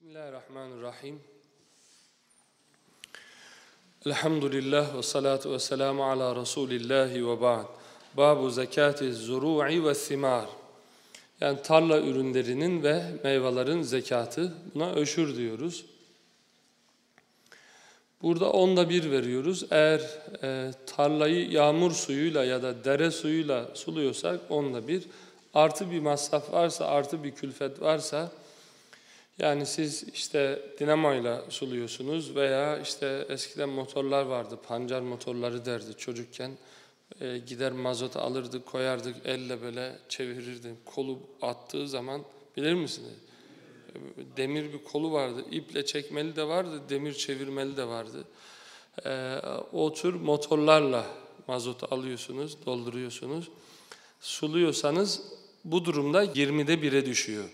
Bismillahirrahmanirrahim. Elhamdülillah ve salatu ve selamu ala Resulillahi ve ba'd. Babu zekati zuru'i ve thimar. Yani tarla ürünlerinin ve meyvelerin zekatı. Buna öşür diyoruz. Burada onda bir veriyoruz. Eğer e, tarlayı yağmur suyuyla ya da dere suyuyla suluyorsak onda bir. Artı bir masraf varsa, artı bir külfet varsa yani siz işte dinamoyla suluyorsunuz veya işte eskiden motorlar vardı, pancar motorları derdi çocukken. E, gider mazot alırdık, koyardık, elle böyle çevirirdik. Kolu attığı zaman bilir misiniz? Demir bir kolu vardı, iple çekmeli de vardı, demir çevirmeli de vardı. E, o tür motorlarla mazot alıyorsunuz, dolduruyorsunuz. Suluyorsanız bu durumda 20'de 1'e düşüyor.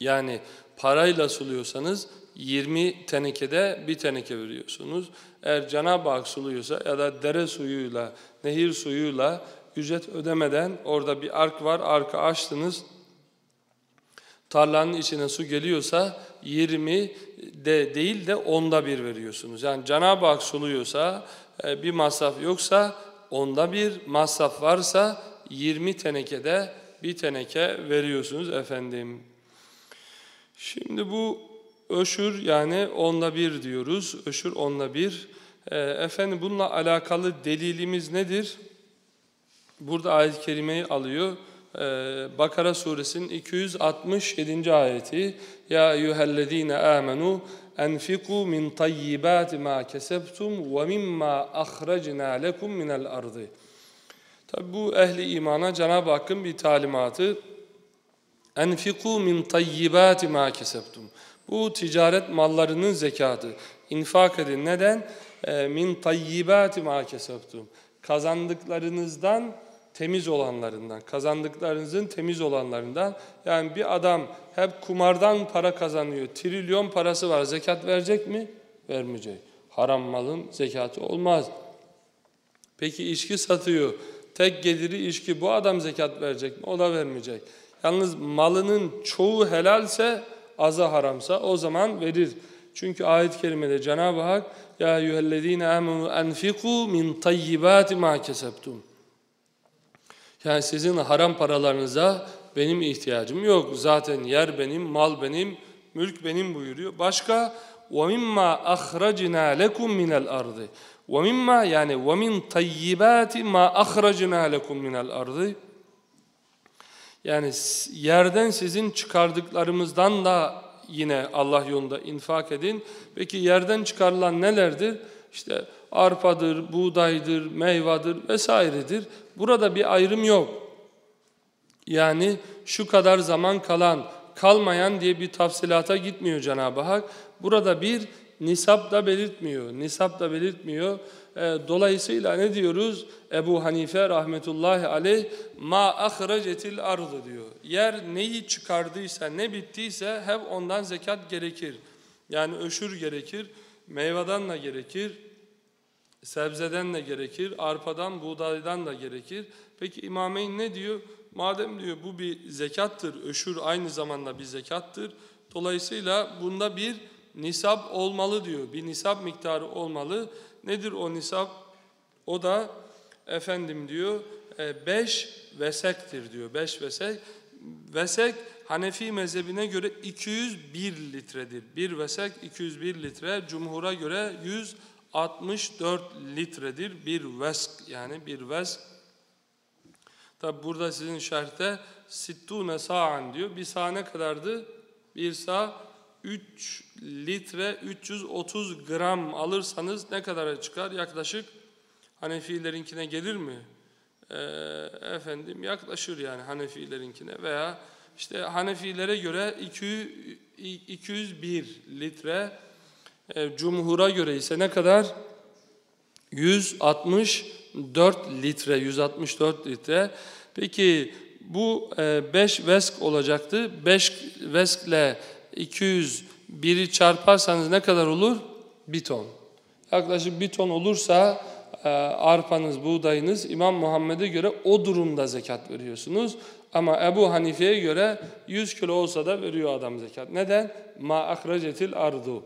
Yani parayla suluyorsanız 20 tenekede bir teneke veriyorsunuz. Eğer Cenab-ı Hak suluyorsa ya da dere suyuyla, nehir suyuyla ücret ödemeden orada bir ark var, arkı açtınız. Tarlanın içine su geliyorsa 20 de değil de onda bir veriyorsunuz. Yani Cenab-ı Hak suluyorsa e, bir masraf yoksa onda bir masraf varsa 20 tenekede bir teneke veriyorsunuz efendim. Şimdi bu öşür yani onda bir diyoruz. Öşür onda bir. E, efendim bununla alakalı delilimiz nedir? Burada ayet-i kerimeyi alıyor. E, Bakara suresinin 267. ayeti. Ya eyyühellezine amenu enfiku min tayyibati ma kesebtum ve mimma ahracna lekum minel ardı. Tabi bu ehli imana Cenab-ı Hakk'ın bir talimatı. Enfiku min tayyibati ma kesebtum. Bu ticaret mallarının zekatı. İnfak edin. Neden? E, min tayyibati ma kesebtum. Kazandıklarınızdan temiz olanlarından, kazandıklarınızın temiz olanlarından. Yani bir adam hep kumardan para kazanıyor, trilyon parası var, zekat verecek mi? Vermeyecek. Haram malın zekatı olmaz. Peki içki satıyor, tek geliri içki, bu adam zekat verecek mi? O da vermeyecek. Yalnız malının çoğu helalse, azı haramsa o zaman verir. Çünkü ayet-i kerimede Cenab-ı Hak ya eyyühellezine amenu enfiku min tayyibati ma kesebtum. Yani sizin haram paralarınıza benim ihtiyacım yok. Zaten yer benim, mal benim, mülk benim buyuruyor. Başka وَمِمَّا أَخْرَجْنَا لَكُمْ مِنَ الْأَرْضِ وَمِمَّا yani وَمِنْ طَيِّبَاتِ مَا أَخْرَجْنَا لَكُمْ مِنَ الْأَرْضِ yani yerden sizin çıkardıklarımızdan da yine Allah yolunda infak edin. Peki yerden çıkarılan nelerdir? İşte arpadır, buğdaydır, meyvadır vesairedir. Burada bir ayrım yok. Yani şu kadar zaman kalan, kalmayan diye bir tafsilata gitmiyor Cenab-ı Hak. Burada bir nisap da belirtmiyor. Nisap da belirtmiyor. Dolayısıyla ne diyoruz? Ebu Hanife rahmetullahi aleyh ma ahrecetil ardı diyor. Yer neyi çıkardıysa, ne bittiyse hep ondan zekat gerekir. Yani öşür gerekir, meyveden de gerekir, sebzeden de gerekir, arpadan, buğdaydan da gerekir. Peki İmameyn ne diyor? Madem diyor bu bir zekattır, öşür aynı zamanda bir zekattır. Dolayısıyla bunda bir nisap olmalı diyor. Bir nisap miktarı olmalı. Nedir o nisap? O da efendim diyor e, beş vesektir diyor. Beş vesek. Vesek Hanefi mezhebine göre 201 litredir. Bir vesek 201 litre. Cumhur'a göre 164 litredir. Bir vesk yani bir vesk. Tabi burada sizin şerhte sittune sa'an diyor. Bir sağ ne kadardı? Bir sağ 3 litre 330 gram alırsanız ne kadara çıkar? Yaklaşık Hanefilerinkine gelir mi? Ee, efendim yaklaşır yani Hanefilerinkine veya işte Hanefilere göre 200, 201 litre e, Cumhur'a göre ise ne kadar? 164 litre 164 litre. Peki bu 5 e, vesk olacaktı. 5 veskle 201'i çarparsanız ne kadar olur? Bir ton. Yaklaşık bir ton olursa e, arpanız, buğdayınız İmam Muhammed'e göre o durumda zekat veriyorsunuz. Ama Ebu Hanife'ye göre 100 kilo olsa da veriyor adam zekat. Neden? Ma ahrecetil ardu.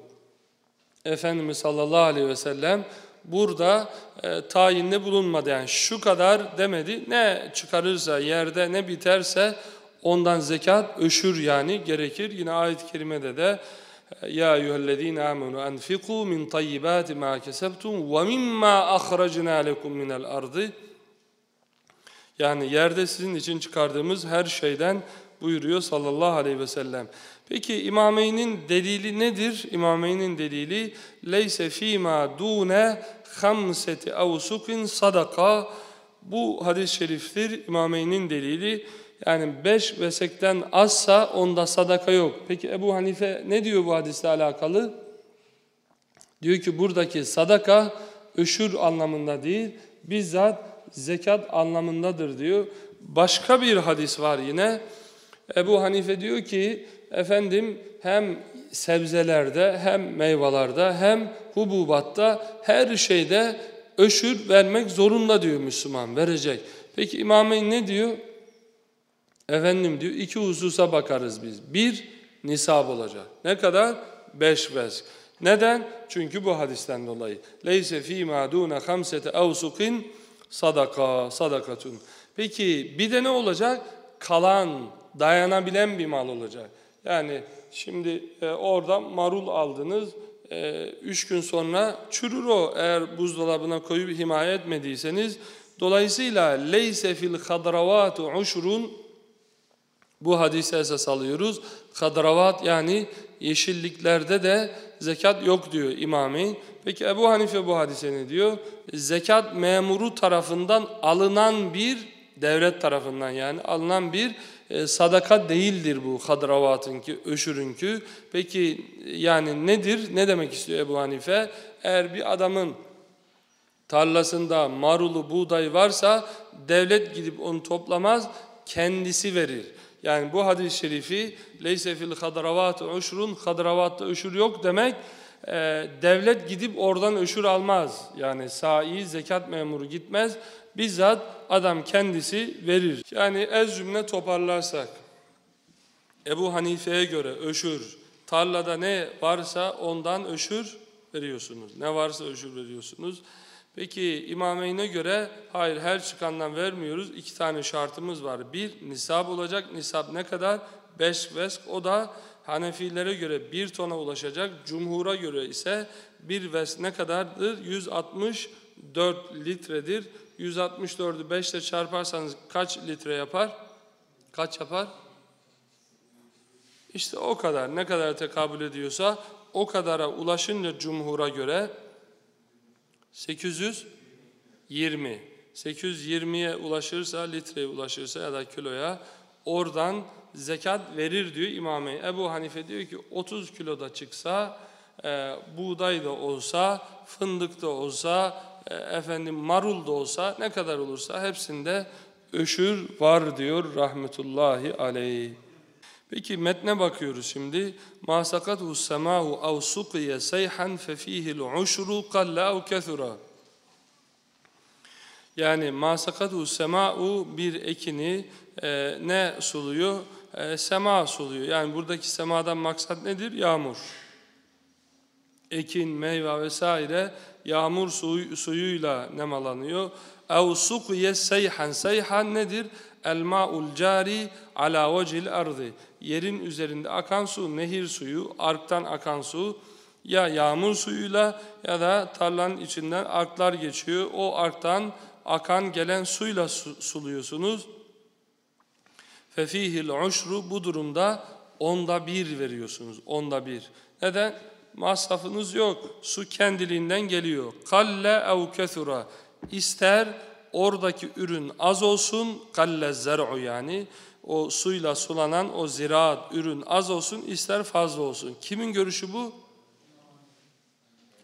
Efendimiz sallallahu aleyhi ve sellem burada e, tayinde bulunmadı. Yani şu kadar demedi. Ne çıkarırsa yerde ne biterse ondan zekat öşür yani gerekir. Yine ayet-i kerimede de ya eyyühellezine amenu enfiku min tayyibati ma kesebtum ve mimma ahracna lekum minel ardı yani yerde sizin için çıkardığımız her şeyden buyuruyor sallallahu aleyhi ve sellem. Peki İmameyn'in delili nedir? İmameyn'in delili leyse fîmâ dûne hamseti avsukin sadaka. Bu hadis-i şeriftir. İmameyn'in delili yani beş vesekten azsa onda sadaka yok. Peki Ebu Hanife ne diyor bu hadisle alakalı? Diyor ki buradaki sadaka öşür anlamında değil, bizzat zekat anlamındadır diyor. Başka bir hadis var yine. Ebu Hanife diyor ki efendim hem sebzelerde hem meyvelerde hem hububatta her şeyde öşür vermek zorunda diyor Müslüman verecek. Peki İmameyn ne diyor? Efendim diyor iki hususa bakarız biz. Bir, nisab olacak. Ne kadar? Beş vesk. Neden? Çünkü bu hadisten dolayı. Leyse fî mâ dûne hamsete avsukin sadaka, sadakatun. Peki bir de ne olacak? Kalan, dayanabilen bir mal olacak. Yani şimdi e, orada marul aldınız, e, üç gün sonra çürür o eğer buzdolabına koyup himaye etmediyseniz. Dolayısıyla leyse fil hadravatu uşrun bu hadise esas alıyoruz. Hadravat yani yeşilliklerde de zekat yok diyor imami. Peki Ebu Hanife bu hadise ne diyor? Zekat memuru tarafından alınan bir, devlet tarafından yani alınan bir e, sadaka değildir bu hadravatınki, öşürünkü. Peki yani nedir? Ne demek istiyor Ebu Hanife? Eğer bir adamın tarlasında marulu, buğday varsa devlet gidip onu toplamaz, kendisi verir. Yani bu hadis-i şerifi leyse fil hadravat uşrun hadravatta öşür yok demek e, devlet gidip oradan öşür almaz. Yani sa'i zekat memuru gitmez. Bizzat adam kendisi verir. Yani ez cümle toparlarsak Ebu Hanife'ye göre öşür tarlada ne varsa ondan öşür veriyorsunuz. Ne varsa öşür veriyorsunuz. Peki İmameyn'e göre hayır her çıkandan vermiyoruz. İki tane şartımız var. Bir nisab olacak. Nisab ne kadar? Beş vesk. O da Hanefilere göre bir tona ulaşacak. Cumhur'a göre ise bir vesk ne kadardır? 164 litredir. 164'ü 5 ile çarparsanız kaç litre yapar? Kaç yapar? İşte o kadar. Ne kadar tekabül ediyorsa o kadara ulaşınca cumhura göre 820. 820'ye ulaşırsa, litreye ulaşırsa ya da kiloya oradan zekat verir diyor İmam Ebu Hanife diyor ki 30 kiloda çıksa, e, buğday da olsa, fındık da olsa, e, efendim marul da olsa ne kadar olursa hepsinde öşür var diyor rahmetullahi aleyh. Peki metne bakıyoruz şimdi. Ma sakatuhu semahu aw suqiya sayhan fe fihi al-ushru qalla kathura. Yani ma sakatuhu sema'u bir ekini e, ne suluyor? E, sema suluyor. Yani buradaki semadan maksat nedir? Yağmur. Ekin, meyve vesaire yağmur suyu, suyuyla nemalanıyor. Ev suqiye seyhan. Seyhan nedir? El ma'ul cari ala vecil ardı yerin üzerinde akan su, nehir suyu, arktan akan su ya yağmur suyuyla ya da tarlanın içinden arklar geçiyor. O arktan akan gelen suyla su, suluyorsunuz. Fefihil uşru bu durumda onda bir veriyorsunuz. Onda bir. Neden? Masrafınız yok. Su kendiliğinden geliyor. Kalle ev kethura. İster oradaki ürün az olsun. Kalle zer'u yani o suyla sulanan o ziraat ürün az olsun ister fazla olsun. Kimin görüşü bu?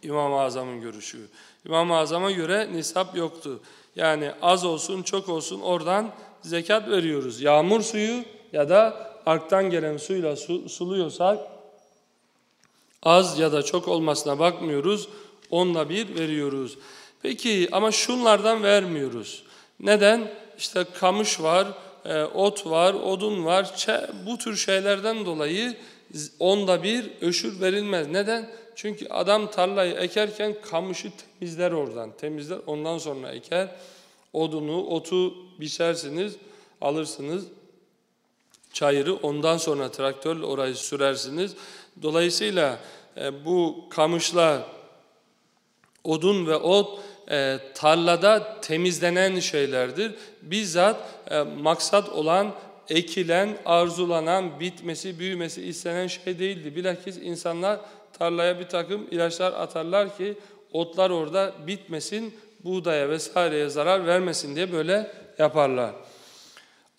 İmam-ı Azam'ın görüşü. İmam-ı Azam'a göre nisap yoktu. Yani az olsun çok olsun oradan zekat veriyoruz. Yağmur suyu ya da arktan gelen suyla su, suluyorsak az ya da çok olmasına bakmıyoruz. Onunla bir veriyoruz. Peki ama şunlardan vermiyoruz. Neden? İşte kamış var, e, ot var, odun var. Bu tür şeylerden dolayı onda bir öşür verilmez. Neden? Çünkü adam tarlayı ekerken kamışı temizler oradan. Temizler ondan sonra eker. Odunu, otu biçersiniz, alırsınız. Çayırı ondan sonra traktörle orayı sürersiniz. Dolayısıyla e, bu kamışlar, odun ve ot e, tarlada temizlenen şeylerdir. Bizzat e, maksat olan ekilen, arzulanan, bitmesi, büyümesi istenen şey değildi. Bilakis insanlar tarlaya bir takım ilaçlar atarlar ki otlar orada bitmesin, buğdaya vesaireye zarar vermesin diye böyle yaparlar.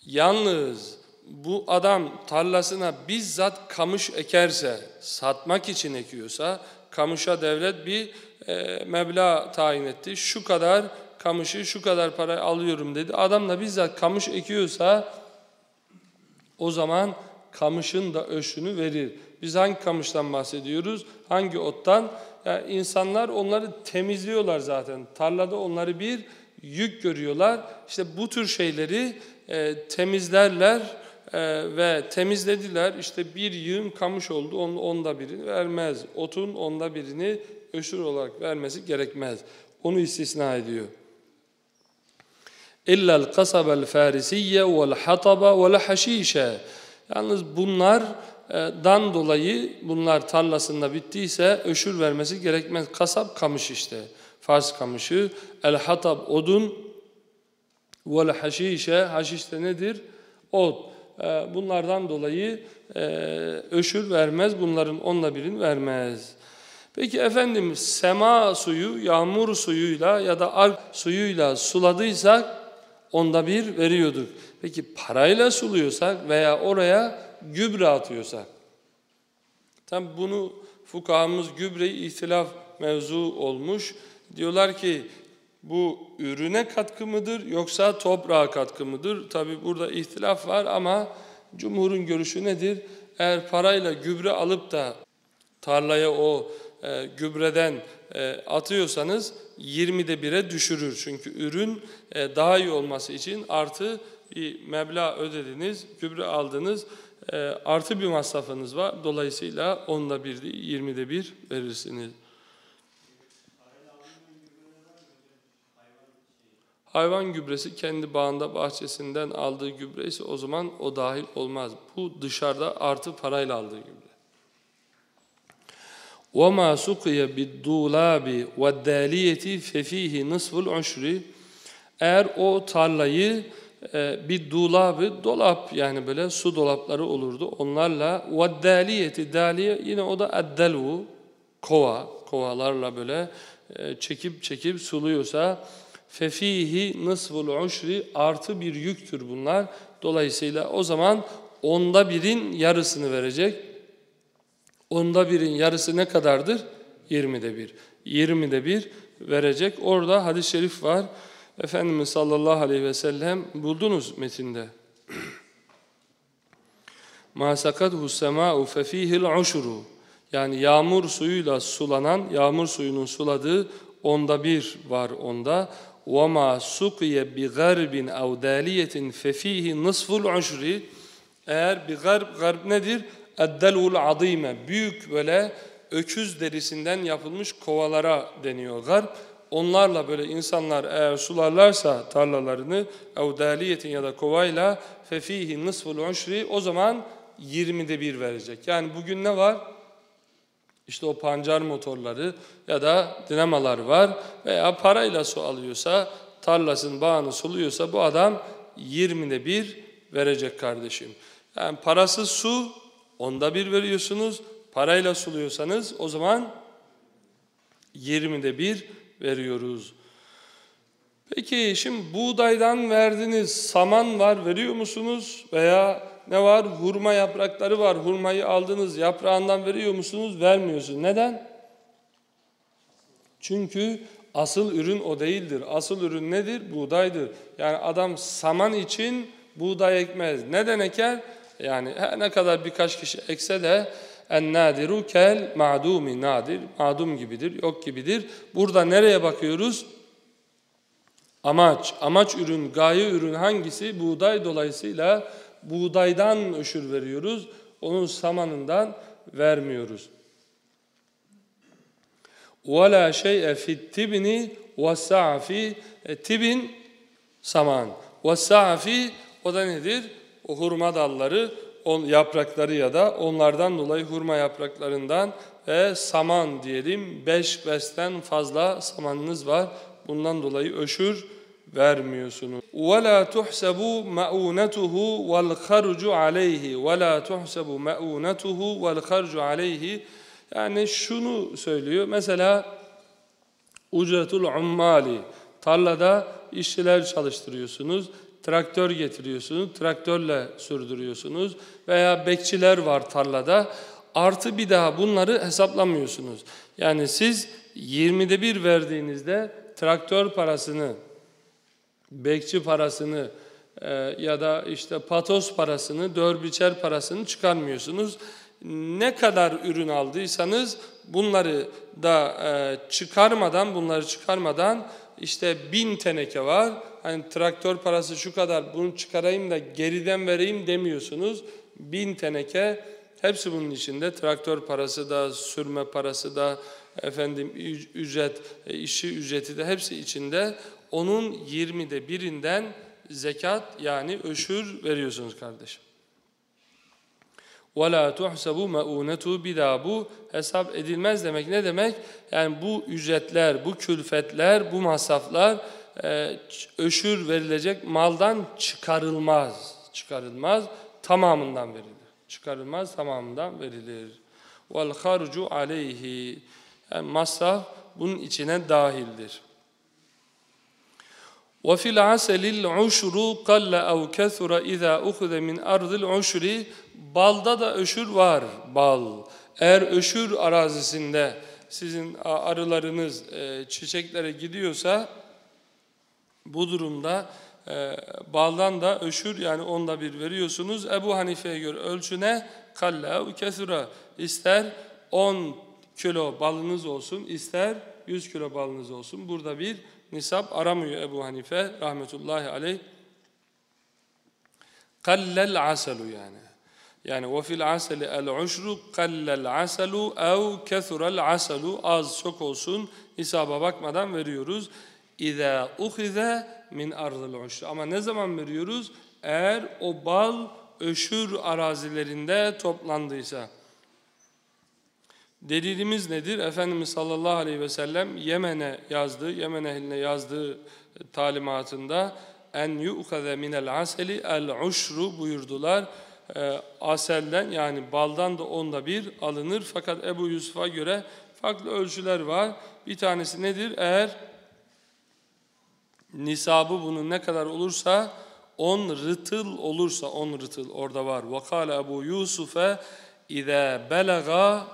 Yalnız bu adam tarlasına bizzat kamış ekerse, satmak için ekiyorsa, kamışa devlet bir e, meblağ tayin etti. Şu kadar kamışı, şu kadar para alıyorum dedi. Adam da bizzat kamış ekiyorsa, o zaman kamışın da öşünü verir. Biz hangi kamıştan bahsediyoruz? Hangi ottan? Yani insanlar onları temizliyorlar zaten. Tarlada onları bir yük görüyorlar. İşte bu tür şeyleri e, temizlerler e, ve temizlediler. İşte bir yığın kamış oldu. Onun onda birini vermez. Otun onda birini öşür olarak vermesi gerekmez. Onu istisna ediyor. İlla'l kasabel farisiyye vel hataba vel haşişe. Yalnız bunlardan dolayı bunlar tarlasında bittiyse öşür vermesi gerekmez. Kasap kamış işte. Fars kamışı. El hatab odun vel haşişe. Haşiş de nedir? Ot. Ee, bunlardan dolayı e, öşür vermez. Bunların onla birini vermez. Peki efendim sema suyu yağmur suyuyla ya da ark suyuyla suladıysak onda bir veriyorduk. Peki parayla suluyorsak veya oraya gübre atıyorsak. Tam bunu fukahamız gübre ihtilaf mevzu olmuş. Diyorlar ki bu ürüne katkı mıdır yoksa toprağa katkı mıdır? Tabi burada ihtilaf var ama cumhurun görüşü nedir? Eğer parayla gübre alıp da tarlaya o e, gübreden e, atıyorsanız 20'de 1'e düşürür. Çünkü ürün e, daha iyi olması için artı bir meblağ ödediniz, gübre aldınız, e, artı bir masrafınız var. Dolayısıyla onda bir değil, 20'de 1 verirsiniz. Hayvan gübresi kendi bağında bahçesinden aldığı gübre ise o zaman o dahil olmaz. Bu dışarıda artı parayla aldığı gübre. وَمَا سُقِيَ بِالدُّولَابِ وَالدَّالِيَةِ فَف۪يهِ نِصْفُ الْعُشْرِ Eğer o tarlayı e, bir dolabı, dolap yani böyle su dolapları olurdu. Onlarla وَالدَّالِيَةِ Daliye yine o da اَدَّلُوا kova, kovalarla böyle e, çekip çekip suluyorsa fefihi nısful uşri artı bir yüktür bunlar. Dolayısıyla o zaman onda birin yarısını verecek. Onda birin yarısı ne kadardır? Yirmide bir. Yirmide bir verecek. Orada hadis-i şerif var. Efendimiz sallallahu aleyhi ve sellem buldunuz metinde. مَا سَكَدْهُ السَّمَاءُ فَف۪يهِ الْعُشُرُ Yani yağmur suyuyla sulanan, yağmur suyunun suladığı onda bir var onda. وَمَا سُقِيَ بِغَرْبٍ اَوْ دَالِيَةٍ فَف۪يهِ نِصْفُ الْعُشْرِ Eğer bir garb, garb nedir? Eddelul azime büyük böyle öküz derisinden yapılmış kovalara deniyor garp. Onlarla böyle insanlar eğer sularlarsa tarlalarını evdaliyetin ya da kovayla fefihi nısful uşri o zaman 20'de bir verecek. Yani bugün ne var? İşte o pancar motorları ya da dinamalar var veya parayla su alıyorsa, tarlasın bağını suluyorsa bu adam 20'de bir verecek kardeşim. Yani parasız su onda bir veriyorsunuz. Parayla suluyorsanız o zaman 20'de bir veriyoruz. Peki şimdi buğdaydan verdiniz, saman var veriyor musunuz? Veya ne var? Hurma yaprakları var. Hurmayı aldınız, yaprağından veriyor musunuz? Vermiyorsunuz. Neden? Çünkü asıl ürün o değildir. Asıl ürün nedir? Buğdaydır. Yani adam saman için buğday ekmez. Neden eker? Yani ne kadar birkaç kişi ekse de en nadiru kel ma'dumi nadir, ma'dum gibidir, yok gibidir. Burada nereye bakıyoruz? Amaç, amaç ürün, gaye ürün hangisi? Buğday dolayısıyla buğdaydan öşür veriyoruz. Onun samanından vermiyoruz. وَلَا شَيْءَ فِي التِّبْنِ وَالسَّعَفِ Tibin, saman. وَالسَّعَفِ O da nedir? O hurma dalları, on, yaprakları ya da onlardan dolayı hurma yapraklarından ve saman diyelim. Beş besten fazla samanınız var. Bundan dolayı öşür vermiyorsunuz. وَلَا تُحْسَبُ مَعُونَتُهُ وَالْخَرْجُ عَلَيْهِ وَلَا تُحْسَبُ مَعُونَتُهُ وَالْخَرْجُ عَلَيْهِ Yani şunu söylüyor. Mesela ucretul ummali tarlada işçiler çalıştırıyorsunuz. Traktör getiriyorsunuz, traktörle sürdürüyorsunuz veya bekçiler var tarlada. Artı bir daha bunları hesaplamıyorsunuz. Yani siz 20'de bir verdiğinizde traktör parasını, bekçi parasını e, ya da işte patos parasını, dörbiçer parasını çıkarmıyorsunuz. Ne kadar ürün aldıysanız bunları da e, çıkarmadan, bunları çıkarmadan işte bin teneke var Hani traktör parası şu kadar bunu çıkarayım da geriden vereyim demiyorsunuz. Bin teneke hepsi bunun içinde. Traktör parası da, sürme parası da, efendim ücret, e, işi ücreti de hepsi içinde. Onun 20'de birinden zekat yani öşür veriyorsunuz kardeşim. وَلَا تُحْسَبُ مَعُونَتُ Bir daha bu hesap edilmez demek ne demek? Yani bu ücretler, bu külfetler, bu masraflar e, öşür verilecek maldan çıkarılmaz. Çıkarılmaz, tamamından verilir. Çıkarılmaz, tamamından verilir. وَالْخَرْجُ عَلَيْهِ Yani masraf bunun içine dahildir. وفي العسل العشر قل أو كثر إذا أخذ من أرض العشر Balda da öşür var, bal. Eğer öşür arazisinde sizin arılarınız e, çiçeklere gidiyorsa bu durumda e, baldan da öşür yani onda bir veriyorsunuz. Ebu Hanife'ye göre ölçüne kalla kesura ister 10 kilo balınız olsun ister 100 kilo balınız olsun. Burada bir nisap aramıyor Ebu Hanife rahmetullahi aleyh. Kallel aselu yani. Yani aseli el uşru kallel aselu ev kesurel aselu az çok olsun hesaba bakmadan veriyoruz. İza uhize min ardıl uşru. Ama ne zaman veriyoruz? Eğer o bal öşür arazilerinde toplandıysa. Delilimiz nedir? Efendimiz sallallahu aleyhi ve sellem Yemen'e yazdığı, Yemen ehline yazdığı talimatında en yu'kaze minel aseli el uşru buyurdular. E, aselden yani baldan da onda bir alınır. Fakat Ebu Yusuf'a göre farklı ölçüler var. Bir tanesi nedir? Eğer nisabı bunun ne kadar olursa 10 rıtıl olursa 10 rıtıl orada var. Vakale Ebu Yusuf'e İza belaga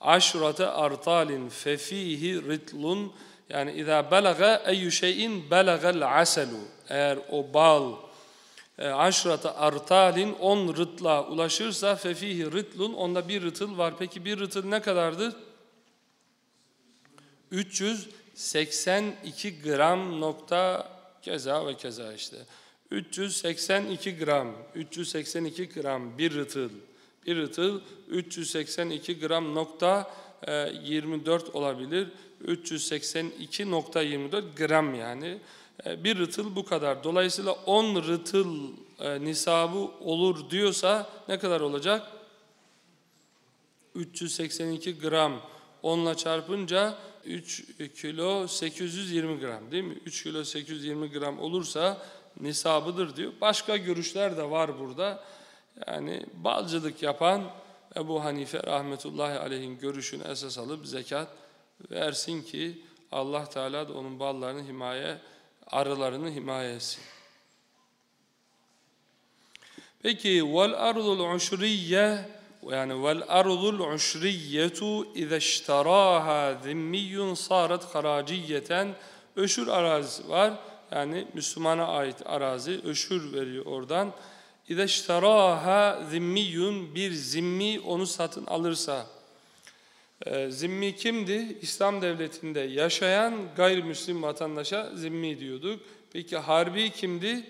aşrate artalin fefihi ritlun yani iza belaga eyyü şeyin belagal aselu eğer o bal e, aşrate artalin 10 rıtla ulaşırsa fefihi ritlun onda bir rıtıl var. Peki bir rıtıl ne kadardır? 300 382 gram nokta keza ve keza işte. 382 gram, 382 gram bir rıtıl. Bir rıtıl 382 gram nokta 24 e, olabilir. 382.24 gram yani. E, bir rıtıl bu kadar. Dolayısıyla 10 rıtıl e, nisabı olur diyorsa ne kadar olacak? 382 gram 10 ile çarpınca 3 kilo 820 gram değil mi? 3 kilo 820 gram olursa nisabıdır diyor. Başka görüşler de var burada. Yani balcılık yapan Ebu Hanife rahmetullahi aleyhin görüşünü esas alıp zekat versin ki Allah Teala da onun ballarını himaye arılarını himaye etsin. Peki vel ardul uşriye yani vel ardul uşriyetu ize iştaraha zimmiyun sarat haraciyeten öşür arazisi var. Yani Müslümana ait arazi öşür veriyor oradan. İze iştaraha zimmiyun bir zimmi onu satın alırsa E, zimmi kimdi? İslam devletinde yaşayan gayrimüslim vatandaşa zimmi diyorduk. Peki harbi kimdi?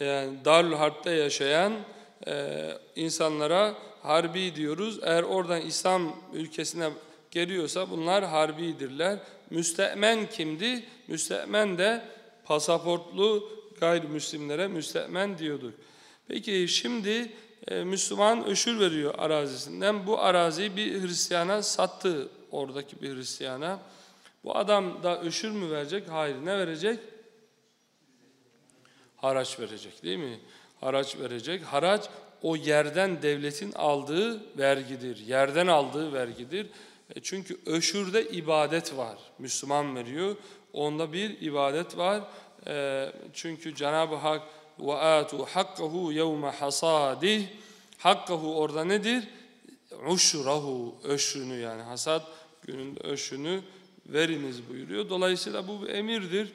Yani Darül Harp'te yaşayan e, insanlara harbi diyoruz. Eğer oradan İslam ülkesine geliyorsa bunlar harbidirler. Müstemen kimdi? Müstemen de pasaportlu gayrimüslimlere müstemen diyorduk. Peki şimdi e, Müslüman öşür veriyor arazisinden. Bu araziyi bir Hristiyana sattı oradaki bir Hristiyana. Bu adam da öşür mü verecek? Hayır. Ne verecek? Haraç verecek değil mi? Haraç verecek. Haraç o yerden devletin aldığı vergidir. Yerden aldığı vergidir. E çünkü öşürde ibadet var. Müslüman veriyor. Onda bir ibadet var. E, çünkü Cenab-ı Hak وَآتُوا حَقَّهُ يَوْمَ حَصَادِهِ Hakkahu orada nedir? Uşrahu, öşrünü yani hasat gününde öşrünü veriniz buyuruyor. Dolayısıyla bu bir emirdir.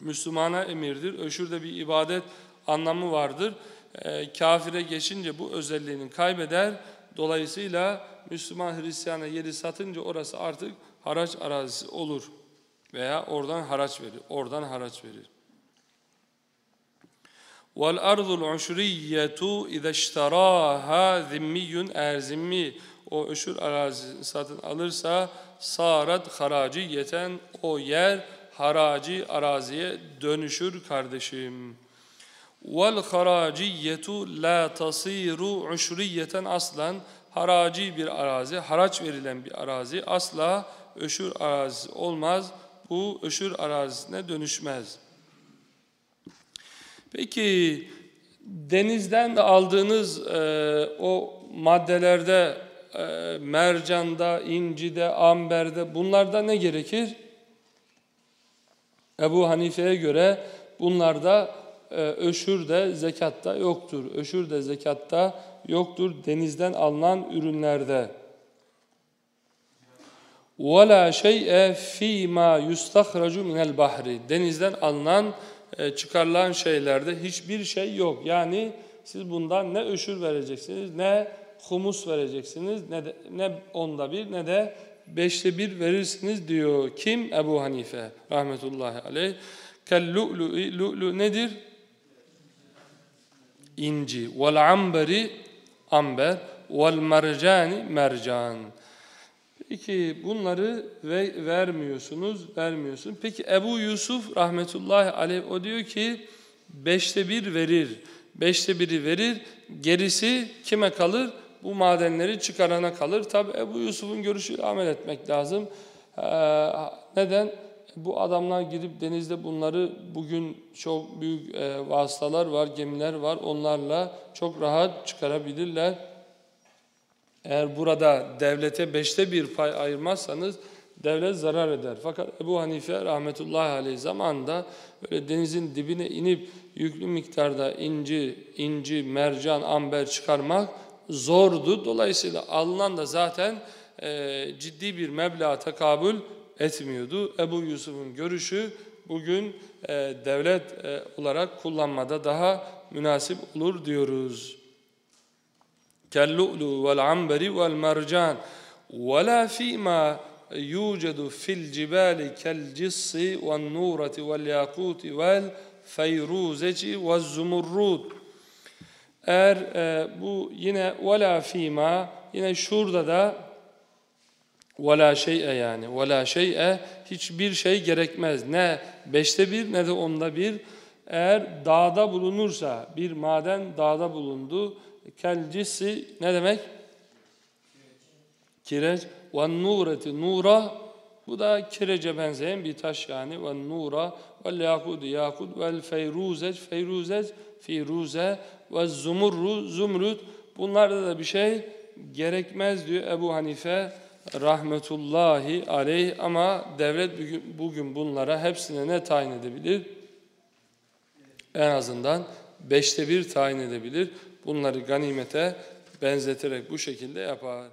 Müslümana emirdir. Öşürde bir ibadet anlamı vardır. E, kafire geçince bu özelliğini kaybeder. Dolayısıyla Müslüman Hristiyana yeri satınca orası artık haraç arazisi olur. Veya oradan haraç verir. Oradan haraç verir. وَالْاَرْضُ الْعُشْرِيَّةُ اِذَا اشْتَرَاهَا ذِمِّيٌّ Eğer zimmi o öşür arazisini satın alırsa sarat haraciyeten o yer haraci araziye dönüşür kardeşim. Vel haraciyetu la tasiru uşriyeten aslan haraci bir arazi, haraç verilen bir arazi asla öşür arazisi olmaz. Bu öşür arazisine dönüşmez. Peki denizden de aldığınız e, o maddelerde e, mercanda, incide, amberde bunlarda ne gerekir? Ebu Hanife'ye göre bunlarda öşür de zekatta yoktur. Öşür de zekatta yoktur denizden alınan ürünlerde. وَلَا شَيْءَ ف۪ي مَا يُسْتَخْرَجُ مِنَ الْبَحْرِ Denizden alınan, e, çıkarılan şeylerde hiçbir şey yok. Yani siz bundan ne öşür vereceksiniz, ne humus vereceksiniz, ne, de, ne onda bir ne de beşte bir verirsiniz diyor. Kim? Ebu Hanife rahmetullahi aleyh. Kellu'lu'i, lu'lu nedir? İnci. Vel amberi, amber. Vel mercani, mercan. Peki bunları ve vermiyorsunuz, vermiyorsun. Peki Ebu Yusuf rahmetullahi aleyh o diyor ki beşte bir verir. Beşte biri verir, gerisi kime kalır? bu madenleri çıkarana kalır. Tabi Ebu Yusuf'un görüşüyle amel etmek lazım. Ee, neden? Bu adamlar gidip denizde bunları bugün çok büyük e, vasıtalar var, gemiler var. Onlarla çok rahat çıkarabilirler. Eğer burada devlete beşte bir pay ayırmazsanız devlet zarar eder. Fakat Ebu Hanife rahmetullahi aleyh zamanında böyle denizin dibine inip yüklü miktarda inci, inci, mercan, amber çıkarmak zordu. Dolayısıyla alınan da zaten e, ciddi bir meblağ tekabül etmiyordu. Ebu Yusuf'un görüşü bugün e, devlet e, olarak kullanmada daha münasip olur diyoruz. Kellu'lu vel amberi vel mercan ve la fîmâ يوجد في الجبال كالجص والنورة والياقوت والفيروزة والزمرود eğer e, bu yine وَلَا ف۪يمَا yine şurada da وَلَا şey'e yani وَلَا şey'e hiçbir şey gerekmez. Ne beşte bir ne de onda bir. Eğer dağda bulunursa bir maden dağda bulundu. Kelcisi ne demek? Kireç. Ve nureti nura bu da kirece benzeyen bir taş yani. Ve nura ve yakudu yakud ve feyruzec feyruzec firuze ve zumurru zumrut bunlarda da bir şey gerekmez diyor Ebu Hanife rahmetullahi aleyh ama devlet bugün, bunlara hepsine ne tayin edebilir? En azından beşte bir tayin edebilir. Bunları ganimete benzeterek bu şekilde yapar.